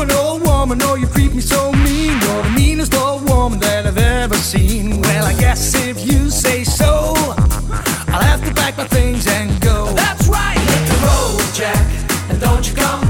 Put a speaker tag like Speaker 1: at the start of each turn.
Speaker 1: woman, oh woman, oh you creep me so mean. You're the meanest old woman that I've ever seen. Well, I guess if you say so, I'll have to pack my things and go.
Speaker 2: That's right, hit the road, Jack, and don't you come.